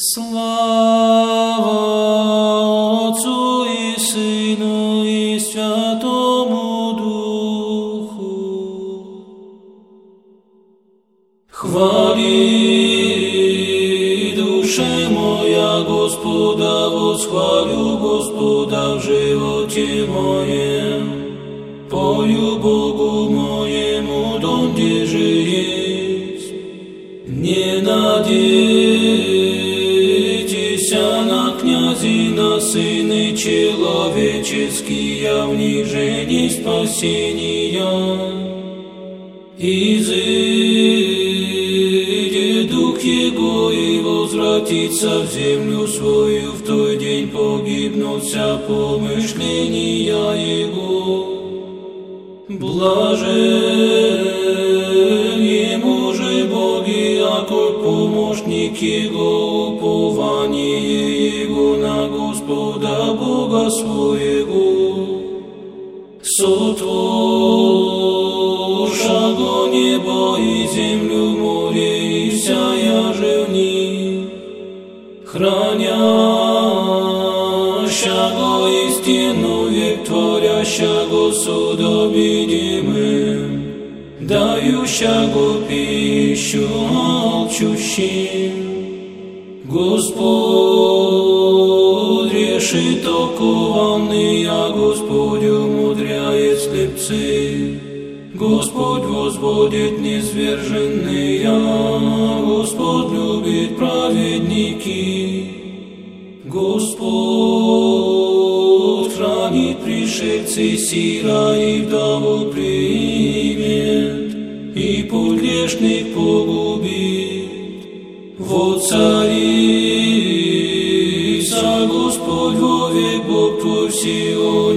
Sława Ojcu i Synu i Świętemu Duchu. Chwali duszę moja Gospoda, woschwalił Gospoda w żywocie mojem. Poju Bogu mojemu, donde żyję. Не надейтесь на князи, на сыны человеческие, в них же не спасения. Изыдет дух его и возвратится в землю свою, в той день погибнут вся помышления его. Блажен помощник его, упование его на Господа Бога своего. Сотворшаго небо и землю, море и вся яже в них, хранящаго истину век творящаго Судобидимым, дающаго пищу молчущим. Господь решит окованный, а Господь умудряет слепцы. Господь возводит низверженные, а Господь любит праведники. Господь хранит пришельцы сира и вдову примет, и путь грешных погубит. Вот царица Господь вовек Бог твой всего